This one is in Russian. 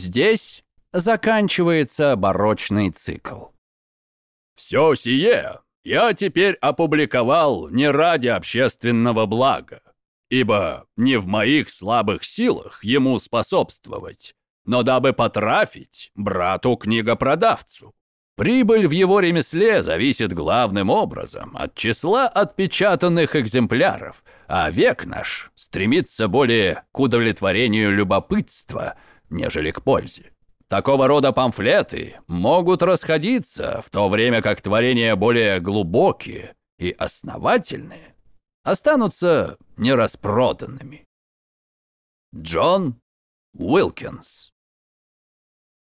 Здесь заканчивается барочный цикл. Все сие я теперь опубликовал не ради общественного блага, ибо не в моих слабых силах ему способствовать, но дабы потрафить брату-книгопродавцу. Прибыль в его ремесле зависит главным образом от числа отпечатанных экземпляров, а век наш стремится более к удовлетворению любопытства, нежели к пользе. Такого рода памфлеты могут расходиться, в то время как творения более глубокие и основательные останутся нераспроданными. Джон Уилкинс